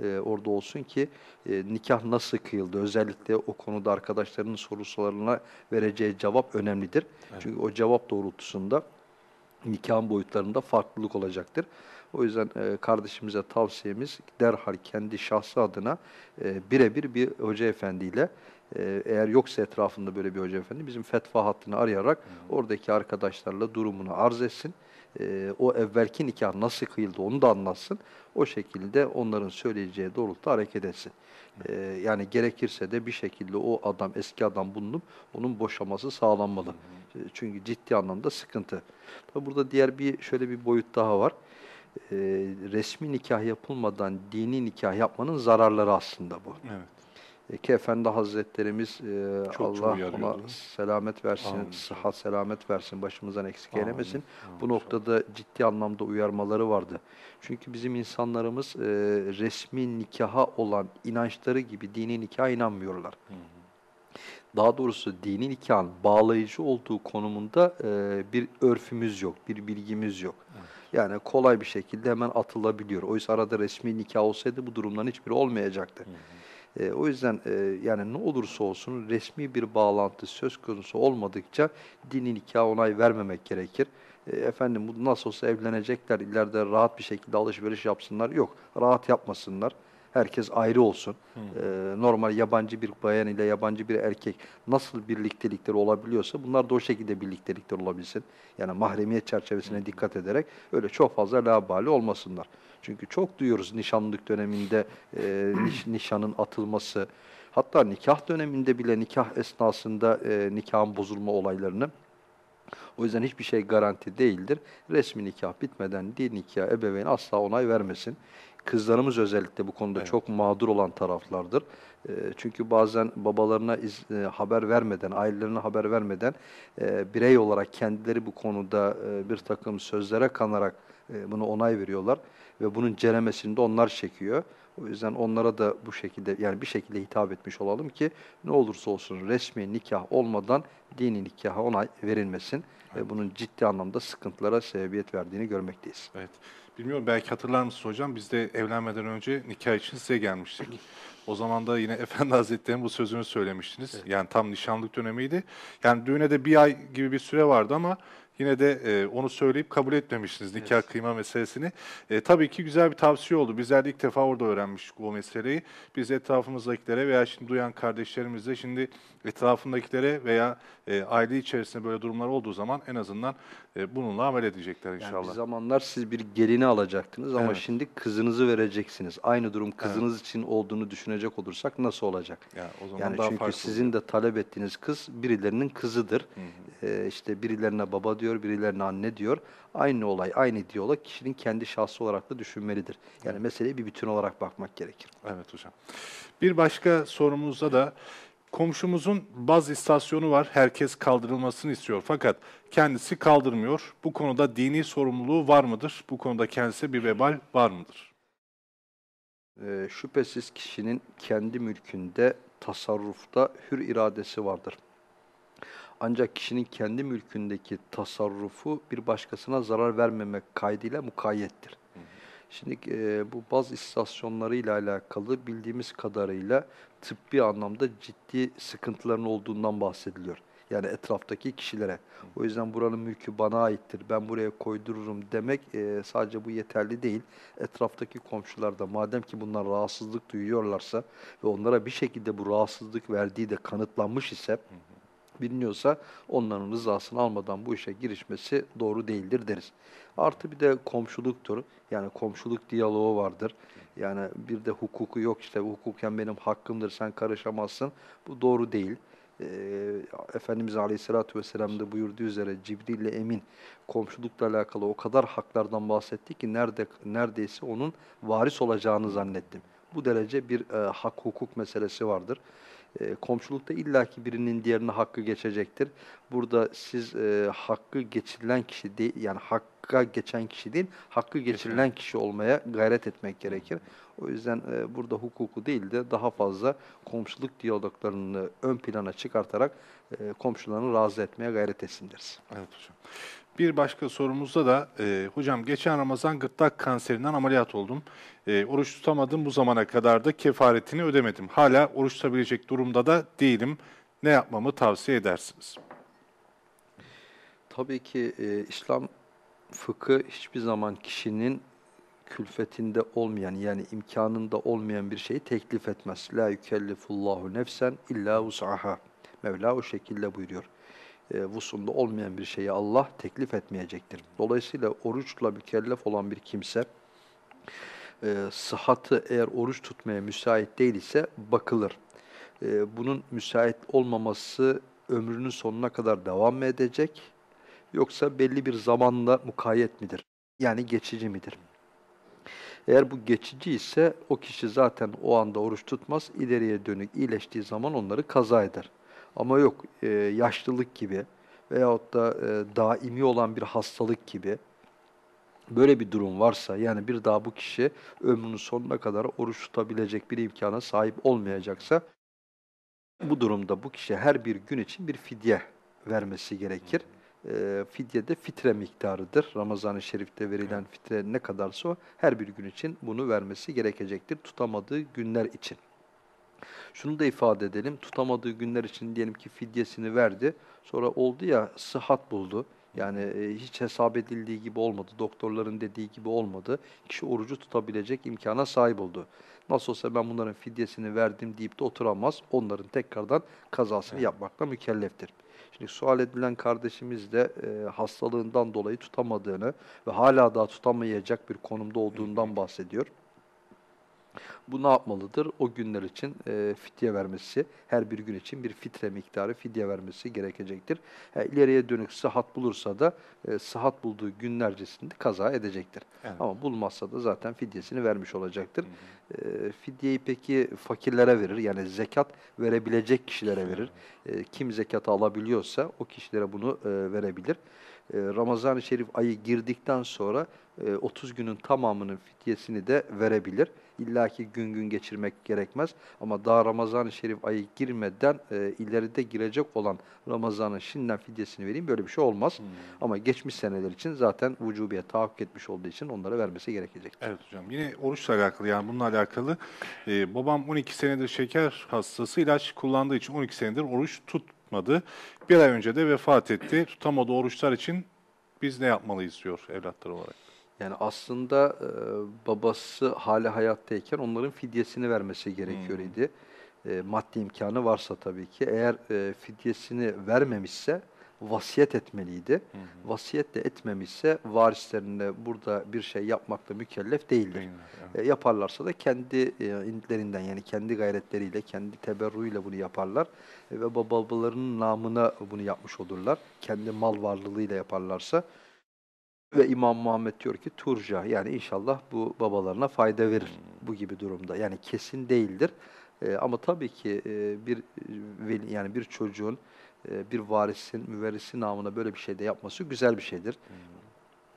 e, orada olsun ki e, nikah nasıl kıyıldı? Özellikle o konuda arkadaşlarının sorularına vereceği cevap önemlidir. Çünkü o cevap doğrultusunda nikahın boyutlarında farklılık olacaktır. O yüzden e, kardeşimize tavsiyemiz derhal kendi şahsı adına e, birebir bir hoca efendiyle e, eğer yoksa etrafında böyle bir hoca efendi bizim fetva hattını arayarak oradaki arkadaşlarla durumunu arz etsin. E, o evvelki nikah nasıl kıyıldı onu da anlatsın. O şekilde onların söyleyeceği doğrultuda hareket etsin. E, yani gerekirse de bir şekilde o adam eski adam bulunup onun boşaması sağlanmalı. E, Çünkü ciddi anlamda sıkıntı. Tabi burada diğer bir şöyle bir boyut daha var. E, resmi nikah yapılmadan dini nikah yapmanın zararları aslında bu. Evet. E, ki Efendi Hazretlerimiz e, Çok çok Allah uyarıyordu. ona selamet versin, Amin. sıhhat selamet versin, başımızdan eksik Amin. eylemesin. Amin Bu noktada ciddi anlamda uyarmaları vardı. Çünkü bizim insanlarımız e, resmi nikaha olan inançları gibi dini nikaha inanmıyorlar. Daha doğrusu dini nikahın bağlayıcı olduğu konumunda e, bir örfümüz yok, bir bilgimiz yok. Yani kolay bir şekilde hemen atılabiliyor. Oysa arada resmi nikah olsaydı bu durumdan hiçbiri olmayacaktı. E, o yüzden e, yani ne olursa olsun resmi bir bağlantı söz konusu olmadıkça dini nikah onay vermemek gerekir. E, efendim bu nasıl olsa evlenecekler, ileride rahat bir şekilde alışveriş yapsınlar. Yok, rahat yapmasınlar. Herkes ayrı olsun. E, normal yabancı bir bayan ile yabancı bir erkek nasıl birliktelikleri olabiliyorsa bunlar da o şekilde birliktelikler olabilsin. Yani mahremiyet çerçevesine dikkat ederek öyle çok fazla labali olmasınlar. Çünkü çok duyuyoruz nişanlılık döneminde e, niş- nişanın atılması, hatta nikah döneminde bile nikah esnasında e, nikahın bozulma olaylarını. O yüzden hiçbir şey garanti değildir. Resmi nikah bitmeden din nikah ebeveyn asla onay vermesin. Kızlarımız özellikle bu konuda Evet. çok mağdur olan taraflardır. E, çünkü bazen babalarına iz- e, haber vermeden, ailelerine haber vermeden e, birey olarak kendileri bu konuda e, bir takım sözlere kanarak e, bunu onay veriyorlar ve bunun ceremesini de onlar çekiyor. O yüzden onlara da bu şekilde yani bir şekilde hitap etmiş olalım ki ne olursa olsun resmi nikah olmadan dini nikaha onay verilmesin. Ve bunun ciddi anlamda sıkıntılara sebebiyet verdiğini görmekteyiz. Evet. Bilmiyorum belki hatırlar mısınız hocam? Biz de evlenmeden önce nikah için size gelmiştik. O zaman da yine Efendi Hazretleri'nin bu sözünü söylemiştiniz. Yani tam nişanlık dönemiydi. Yani düğüne de bir ay gibi bir süre vardı ama yine de e, onu söyleyip kabul etmemiştiniz nikah kıyma meselesini. E, tabii ki güzel bir tavsiye oldu. Bizler de ilk defa orada öğrenmiştik bu meseleyi. Biz etrafımızdakilere veya şimdi duyan kardeşlerimizle şimdi etrafındakilere veya e, aile içerisinde böyle durumlar olduğu zaman en azından e, bununla amel edecekler Yani inşallah. bir zamanlar siz bir gelini alacaktınız ama Evet. şimdi kızınızı vereceksiniz. Aynı durum kızınız için olduğunu düşünecek olursak nasıl olacak? Yani o zaman Yani daha çünkü sizin de talep ettiğiniz kız birilerinin kızıdır. Ee, işte birilerine baba diyor, birilerine anne diyor. Aynı olay, aynı diyalog kişinin kendi şahsı olarak da düşünmelidir. Yani meseleye bir bütün olarak bakmak gerekir. Evet hocam. Bir başka sorumuzda da komşumuzun baz istasyonu var. Herkes kaldırılmasını istiyor fakat kendisi kaldırmıyor. Bu konuda dini sorumluluğu var mıdır? Bu konuda kendisi bir vebal var mıdır? Ee, şüphesiz kişinin kendi mülkünde tasarrufta hür iradesi vardır. Ancak kişinin kendi mülkündeki tasarrufu bir başkasına zarar vermemek kaydıyla mukayyettir. Şimdi e, bu baz istasyonları ile alakalı bildiğimiz kadarıyla tıbbi anlamda ciddi sıkıntıların olduğundan bahsediliyor. Yani etraftaki kişilere. O yüzden buranın mülkü bana aittir, ben buraya koydururum demek e, sadece bu yeterli değil. Etraftaki komşular da madem ki bunlar rahatsızlık duyuyorlarsa ve onlara bir şekilde bu rahatsızlık verdiği de kanıtlanmış ise biliniyorsa onların rızasını almadan bu işe girişmesi doğru değildir deriz. Artı bir de komşuluktur. Yani komşuluk diyaloğu vardır. Yani bir de hukuku yok işte hukuken benim hakkımdır sen karışamazsın. Bu doğru değil. Ee, Efendimiz Aleyhisselatü Vesselam da buyurduğu üzere Cibril ile Emin komşulukla alakalı o kadar haklardan bahsetti ki nerede neredeyse onun varis olacağını zannettim. Bu derece bir e, hak hukuk meselesi vardır. E, komşulukta illaki birinin diğerine hakkı geçecektir. Burada siz e, hakkı geçirilen kişi değil, yani hakka geçen kişi değil, hakkı geçirilen kişi olmaya gayret etmek gerekir. O yüzden e, burada hukuku değil de daha fazla komşuluk diyaloglarını ön plana çıkartarak e, komşularını razı etmeye gayret etsin deriz. Evet hocam. Bir başka sorumuzda da e, hocam geçen Ramazan gırtlak kanserinden ameliyat oldum. E, oruç tutamadım bu zamana kadar da kefaretini ödemedim. Hala oruç tutabilecek durumda da değilim. Ne yapmamı tavsiye edersiniz? Tabii ki e, İslam fıkı hiçbir zaman kişinin külfetinde olmayan yani imkanında olmayan bir şeyi teklif etmez. La yükellifullahu nefsen illa vus'aha. Mevla o şekilde buyuruyor. E, vusunda olmayan bir şeyi Allah teklif etmeyecektir. Dolayısıyla oruçla mükellef olan bir kimse e, sıhhatı eğer oruç tutmaya müsait değil ise bakılır. E, bunun müsait olmaması ömrünün sonuna kadar devam mı edecek yoksa belli bir zamanla mukayyet midir? Yani geçici midir? Eğer bu geçici ise o kişi zaten o anda oruç tutmaz, ileriye dönük iyileştiği zaman onları kaza eder. Ama yok e, yaşlılık gibi veyahut da e, daimi olan bir hastalık gibi böyle bir durum varsa yani bir daha bu kişi ömrünün sonuna kadar oruç tutabilecek bir imkana sahip olmayacaksa bu durumda bu kişi her bir gün için bir fidye vermesi gerekir. E, fidye de fitre miktarıdır. Ramazan-ı Şerif'te verilen fitre ne kadarsa o her bir gün için bunu vermesi gerekecektir tutamadığı günler için. Şunu da ifade edelim. Tutamadığı günler için diyelim ki fidyesini verdi. Sonra oldu ya sıhhat buldu. Yani e, hiç hesap edildiği gibi olmadı. Doktorların dediği gibi olmadı. Kişi orucu tutabilecek imkana sahip oldu. Nasıl olsa ben bunların fidyesini verdim deyip de oturamaz. Onların tekrardan kazasını yapmakla mükelleftir. Şimdi sual edilen kardeşimiz de e, hastalığından dolayı tutamadığını ve hala daha tutamayacak bir konumda olduğundan bahsediyor. Bu ne yapmalıdır? O günler için e, fidye vermesi, her bir gün için bir fitre miktarı fidye vermesi gerekecektir. Ha, ileriye dönük sıhhat bulursa da e, sıhhat bulduğu günlercesinde kaza edecektir. Evet. Ama bulmazsa da zaten fidyesini vermiş olacaktır. E, fidyeyi peki fakirlere verir, yani zekat verebilecek kişilere verir. E, kim zekatı alabiliyorsa o kişilere bunu e, verebilir. E, Ramazan-ı Şerif ayı girdikten sonra e, 30 günün tamamının fidyesini de verebilir. İllaki gün gün geçirmek gerekmez. Ama daha Ramazan-ı Şerif ayı girmeden e, ileride girecek olan Ramazan'ın şimdiden fidyesini vereyim böyle bir şey olmaz. Hmm. Ama geçmiş seneler için zaten vücubiye tahakkuk etmiş olduğu için onlara vermesi gerekecek. Evet hocam. Yine oruçla alakalı yani bununla alakalı. Ee, babam 12 senedir şeker hastası ilaç kullandığı için 12 senedir oruç tutmadı. Bir ay önce de vefat etti. Tutamadığı oruçlar için biz ne yapmalıyız diyor evlatlar olarak. Yani aslında e, babası hali hayattayken onların fidyesini vermesi gerekiyor Hmm. idi. E, maddi imkanı varsa tabii ki. Eğer e, fidyesini vermemişse vasiyet etmeliydi. Vasiyet de etmemişse varislerine burada bir şey yapmakla mükellef değildir. Değil mi? Evet. E, yaparlarsa da kendi e, indilerinden yani kendi gayretleriyle, kendi teberruyla bunu yaparlar. E, ve babalarının namına bunu yapmış olurlar. Kendi mal varlığıyla yaparlarsa. Ve İmam Muhammed diyor ki turca yani inşallah bu babalarına fayda verir bu gibi durumda. Yani kesin değildir. E, ama tabii ki e, bir veli yani bir çocuğun e, bir varisin, müverrisi namına böyle bir şey de yapması güzel bir şeydir.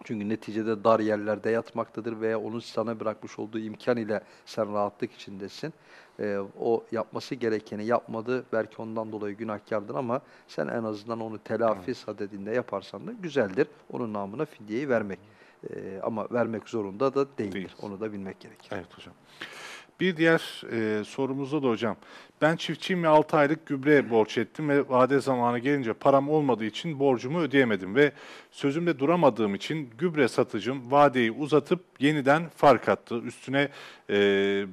Çünkü neticede dar yerlerde yatmaktadır veya onun sana bırakmış olduğu imkan ile sen rahatlık içindesin. Ee, o yapması gerekeni yapmadı. Belki ondan dolayı günahkardır ama sen en azından onu telafi sadedinde yaparsan da güzeldir. Onun namına fidyeyi vermek. Ee, ama vermek zorunda da değildir. Değil. Onu da bilmek gerekir. Evet hocam. Bir diğer e, sorumuzda da hocam. Ben çiftçiyim ve 6 aylık gübre borç ettim ve vade zamanı gelince param olmadığı için borcumu ödeyemedim ve sözümde duramadığım için gübre satıcım vadeyi uzatıp yeniden fark attı. Üstüne e,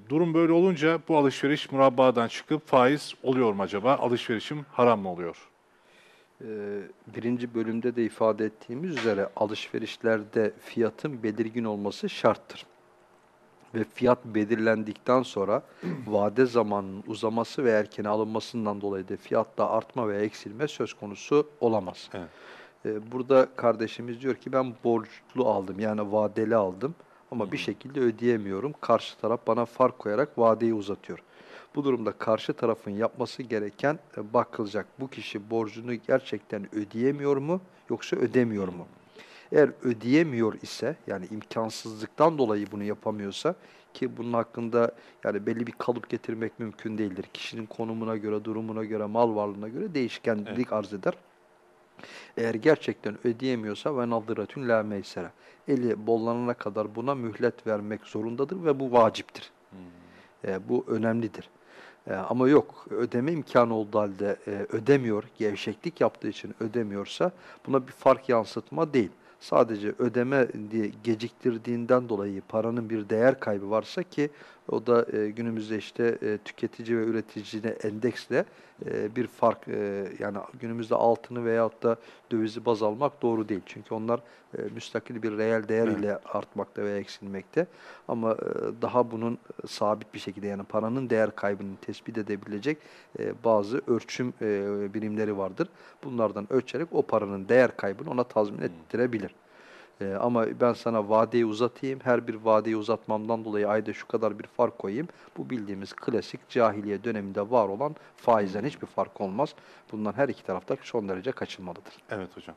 durum böyle olunca bu alışveriş murabbadan çıkıp faiz oluyor mu acaba? Alışverişim haram mı oluyor? Ee, birinci bölümde de ifade ettiğimiz üzere alışverişlerde fiyatın belirgin olması şarttır. Ve fiyat belirlendikten sonra vade zamanının uzaması ve erken alınmasından dolayı da fiyatta artma veya eksilme söz konusu olamaz. Evet. Ee, Burada kardeşimiz diyor ki ben borçlu aldım yani vadeli aldım ama bir şekilde ödeyemiyorum. Karşı taraf bana fark koyarak vadeyi uzatıyor. Bu durumda karşı tarafın yapması gereken e, bakılacak. Bu kişi borcunu gerçekten ödeyemiyor mu yoksa ödemiyor mu? Eğer ödeyemiyor ise yani imkansızlıktan dolayı bunu yapamıyorsa ki bunun hakkında yani belli bir kalıp getirmek mümkün değildir. Kişinin konumuna göre, durumuna göre, mal varlığına göre değişkenlik arz eder. Eğer gerçekten ödeyemiyorsa ve nadratun la meysere. Eli bollanana kadar buna mühlet vermek zorundadır ve bu vaciptir. E, bu önemlidir. E, ama yok ödeme imkanı olduğu halde e, ödemiyor, gevşeklik yaptığı için ödemiyorsa buna bir fark yansıtma değil. Sadece ödeme diye geciktirdiğinden dolayı paranın bir değer kaybı varsa ki o da e, günümüzde işte e, tüketici ve üreticine endeksle e, bir fark e, yani günümüzde altını veyahut da dövizi baz almak doğru değil. Çünkü onlar e, müstakil bir reel değer Evet. ile artmakta veya eksilmekte. Ama e, daha bunun e, sabit bir şekilde yani paranın değer kaybını tespit edebilecek e, bazı ölçüm e, birimleri vardır. Bunlardan ölçerek o paranın değer kaybını ona tazmin ettirebilir. E, ama ben sana vadeyi uzatayım, her bir vadeyi uzatmamdan dolayı ayda şu kadar bir fark koyayım. Bu bildiğimiz klasik cahiliye döneminde var olan faizden hiçbir fark olmaz. Bundan her iki tarafta son derece kaçınmalıdır. Evet hocam.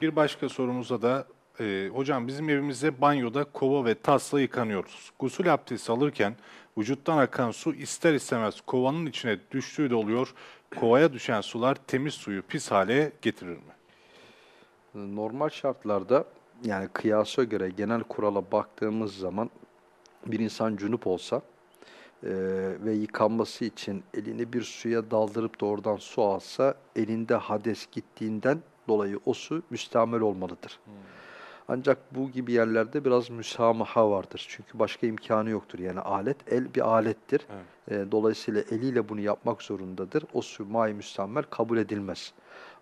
Bir başka sorumuza da e, hocam bizim evimizde banyoda kova ve tasla yıkanıyoruz. Gusül abdesti alırken vücuttan akan su ister istemez kovanın içine düştüğü de oluyor. Kovaya düşen sular temiz suyu pis hale getirir mi? Normal şartlarda yani kıyasa göre genel kurala baktığımız zaman bir insan cunup olsa e, ve yıkanması için elini bir suya daldırıp da oradan su alsa elinde hades gittiğinden dolayı o su müstamel olmalıdır. Ancak bu gibi yerlerde biraz müsamaha vardır. Çünkü başka imkanı yoktur. Yani alet, el bir alettir. E, dolayısıyla eliyle bunu yapmak zorundadır. O su may müstamel kabul edilmez.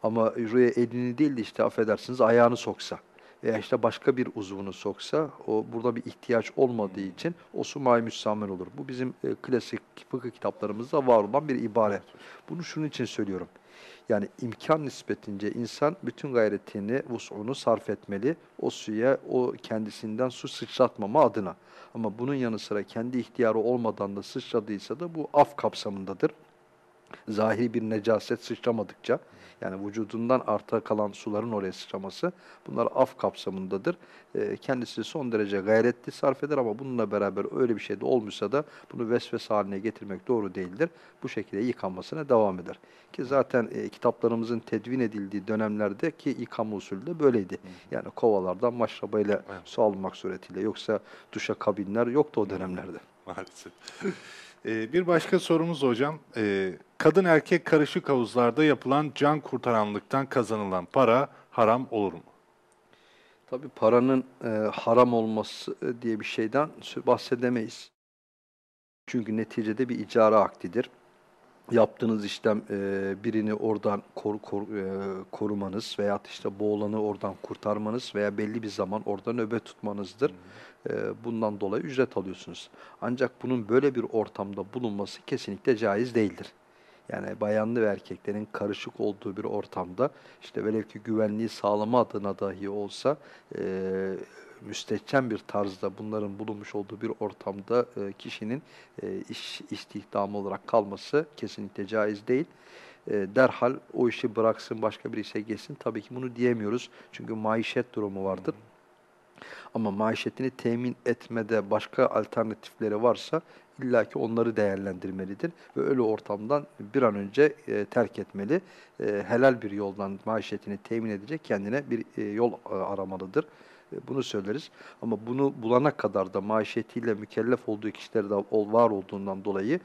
Ama buraya elini değil de işte affedersiniz ayağını soksa veya işte başka bir uzvunu soksa o burada bir ihtiyaç olmadığı için o su may müstamel olur. Bu bizim e, klasik fıkıh kitaplarımızda var olan bir ibare. Bunu şunun için söylüyorum. Yani imkan nispetince insan bütün gayretini, vus'unu sarf etmeli. O suya, o kendisinden su sıçratmama adına. Ama bunun yanı sıra kendi ihtiyarı olmadan da sıçradıysa da bu af kapsamındadır. zahiri bir necaset sıçramadıkça yani vücudundan arta kalan suların oraya sıçraması bunlar af kapsamındadır. E, kendisi son derece gayretli sarf eder ama bununla beraber öyle bir şey de olmuşsa da bunu vesvese haline getirmek doğru değildir. Bu şekilde yıkanmasına devam eder. Ki zaten e, kitaplarımızın tedvin edildiği dönemlerdeki yıkama usulü de böyleydi. Yani kovalardan maşrabayla Evet. su almak suretiyle yoksa duşa kabinler yoktu o dönemlerde. Maalesef. Ee, bir başka sorumuz hocam. Ee, kadın erkek karışık havuzlarda yapılan can kurtaranlıktan kazanılan para haram olur mu? Tabii paranın e, haram olması e, diye bir şeyden bahsedemeyiz. Çünkü neticede bir icara akdidir. Yaptığınız işlem e, birini oradan kor, kor- e, korumanız veya işte boğulanı oradan kurtarmanız veya belli bir zaman orada nöbet tutmanızdır. E, bundan dolayı ücret alıyorsunuz. Ancak bunun böyle bir ortamda bulunması kesinlikle caiz değildir. Yani bayanlı ve erkeklerin karışık olduğu bir ortamda işte velev ki güvenliği sağlama adına dahi olsa e, müstehcen bir tarzda bunların bulunmuş olduğu bir ortamda e, kişinin e, iş istihdamı olarak kalması kesinlikle caiz değil. E, derhal o işi bıraksın başka bir işe geçsin tabii ki bunu diyemiyoruz. Çünkü maişet durumu vardır. Ama maişetini temin etmede başka alternatifleri varsa illaki onları değerlendirmelidir ve öyle ortamdan bir an önce e, terk etmeli. E, helal bir yoldan maişetini temin edecek kendine bir e, yol e, aramalıdır. E, bunu söyleriz. Ama bunu bulana kadar da maişetiyle mükellef olduğu kişiler de ol- var olduğundan dolayı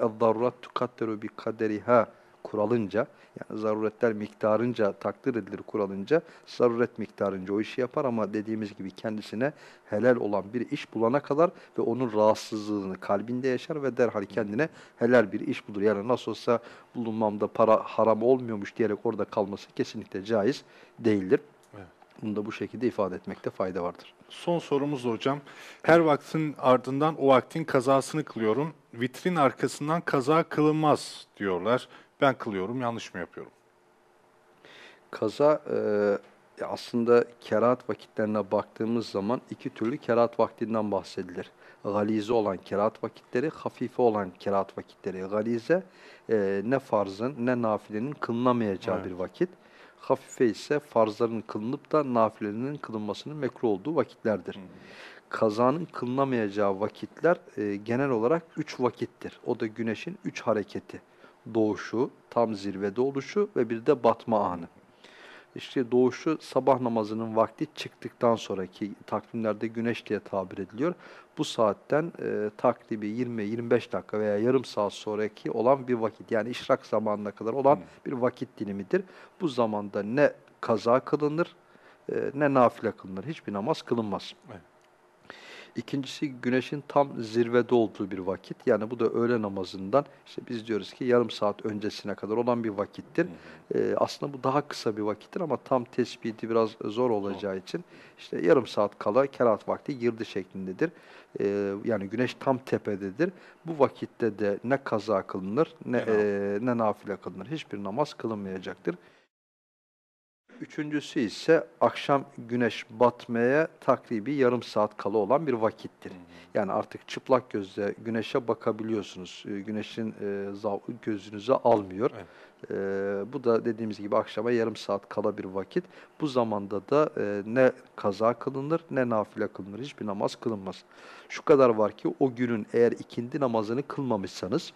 اَذَّرُّاتْ تُكَدَّرُ بِقَدَرِهَا kuralınca yani zaruretler miktarınca takdir edilir kuralınca zaruret miktarınca o işi yapar ama dediğimiz gibi kendisine helal olan bir iş bulana kadar ve onun rahatsızlığını kalbinde yaşar ve derhal kendine helal bir iş bulur. Yani nasıl olsa bulunmamda para haram olmuyormuş diyerek orada kalması kesinlikle caiz değildir. Bunu da bu şekilde ifade etmekte fayda vardır. Son sorumuz hocam. Her vaktin ardından o vaktin kazasını kılıyorum. Vitrin arkasından kaza kılınmaz diyorlar. Ben kılıyorum. Yanlış mı yapıyorum? Kaza e, aslında kerahat vakitlerine baktığımız zaman iki türlü kerahat vaktinden bahsedilir. Galize olan kerahat vakitleri, hafife olan kerahat vakitleri. Galize e, ne farzın ne nafilenin kılınamayacağı Evet. bir vakit. Hafife ise farzların kılınıp da nafilenin kılınmasının mekruh olduğu vakitlerdir. Kazanın kılınamayacağı vakitler e, genel olarak üç vakittir. O da güneşin üç hareketi. Doğuşu, tam zirvede oluşu ve bir de batma anı. İşte doğuşu sabah namazının vakti çıktıktan sonraki takvimlerde güneş diye tabir ediliyor. Bu saatten e, takribi 20-25 dakika veya yarım saat sonraki olan bir vakit yani işrak zamanına kadar olan bir vakit dilimidir. Bu zamanda ne kaza kılınır e, ne nafile kılınır. Hiçbir namaz kılınmaz. Evet. İkincisi güneşin tam zirvede olduğu bir vakit. Yani bu da öğle namazından işte biz diyoruz ki yarım saat öncesine kadar olan bir vakittir. Ee, aslında bu daha kısa bir vakittir ama tam tespiti biraz zor olacağı için işte yarım saat kala kerat vakti girdi şeklindedir. Ee, yani güneş tam tepededir. Bu vakitte de ne kaza kılınır ne, Ne e, ne nafile kılınır. Hiçbir namaz kılınmayacaktır. Üçüncüsü ise akşam güneş batmaya takribi yarım saat kala olan bir vakittir. Yani artık çıplak gözle güneşe bakabiliyorsunuz. Ee, Güneşin e, gözünüze almıyor. Evet. Ee, bu da dediğimiz gibi akşama yarım saat kala bir vakit. Bu zamanda da e, ne kaza kılınır ne nafile kılınır. Hiçbir namaz kılınmaz. Şu kadar var ki o günün eğer ikindi namazını kılmamışsanız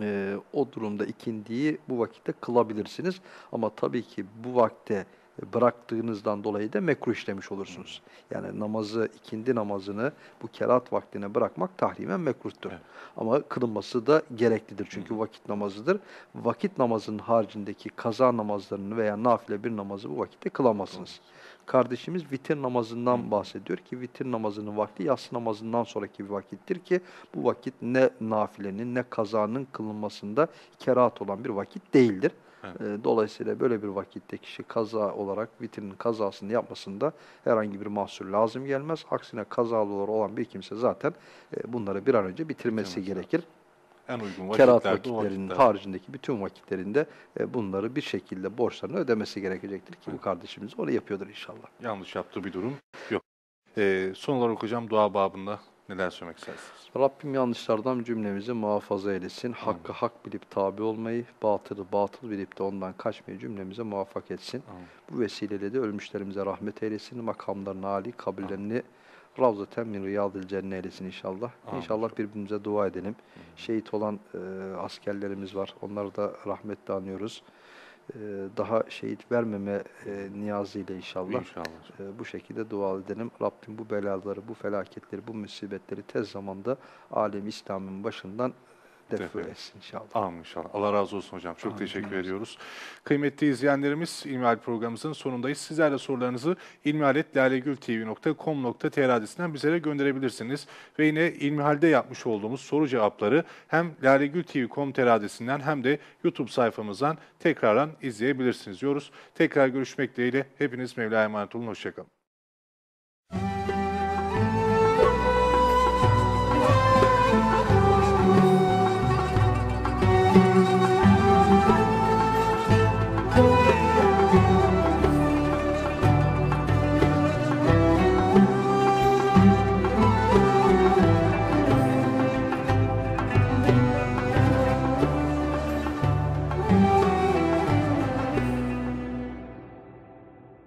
e, o durumda ikindiyi bu vakitte kılabilirsiniz. Ama tabii ki bu vakte bıraktığınızdan dolayı da mekruh işlemiş olursunuz. Yani namazı, ikindi namazını bu kerat vaktine bırakmak tahrimen mekruhtur. Evet. Ama kılınması da gereklidir çünkü vakit namazıdır. Vakit namazının haricindeki kaza namazlarını veya nafile bir namazı bu vakitte kılamazsınız. Kardeşimiz vitir namazından bahsediyor ki vitir namazının vakti yatsı namazından sonraki bir vakittir ki bu vakit ne nafilenin ne kazanın kılınmasında kerahat olan bir vakit değildir. Evet. Dolayısıyla böyle bir vakitte kişi kaza olarak vitrinin kazasını yapmasında herhangi bir mahsur lazım gelmez. Aksine kazalı olan bir kimse zaten bunları bir an önce bitirmesi Bitirmesi gerekir. En uygun o vakitlerinin vakitler. haricindeki bütün vakitlerinde e, bunları bir şekilde borçlarını ödemesi gerekecektir ki bu kardeşimiz onu yapıyordur inşallah. Yanlış yaptığı bir durum yok. Ee, son olarak hocam dua babında Neler söylemek istersiniz? Rabbim yanlışlardan cümlemizi muhafaza eylesin. Hakkı hak bilip tabi olmayı, batılı batıl bilip de ondan kaçmayı cümlemize muvaffak etsin. Amin. Bu vesileyle de ölmüşlerimize rahmet eylesin. Makamlarını âli, kabirlerini Ravzaten min riyadil cennet eylesin inşallah. Amin. İnşallah birbirimize dua edelim. Şehit olan e, askerlerimiz var. Onları da rahmetle anıyoruz. E, daha şehit vermeme e, niyazıyla inşallah. İnşallah. E, bu şekilde dua edelim. Rabbim bu belaları, bu felaketleri, bu musibetleri tez zamanda alem İslam'ın başından Def def eylesin. etsin inşallah. Amin inşallah. Allah razı olsun hocam. Çok Amin. teşekkür Cümlemize. ediyoruz. Kıymetli izleyenlerimiz İlmihal programımızın sonundayız. Sizler de sorularınızı ilmihaletlalegültv.com.tr adresinden bizlere gönderebilirsiniz. Ve yine İlmihal'de yapmış olduğumuz soru cevapları hem lalegültv.com.tr adresinden hem de YouTube sayfamızdan tekrardan izleyebilirsiniz diyoruz. Tekrar görüşmek dileğiyle. Hepiniz Mevla'ya emanet olun. Hoşçakalın.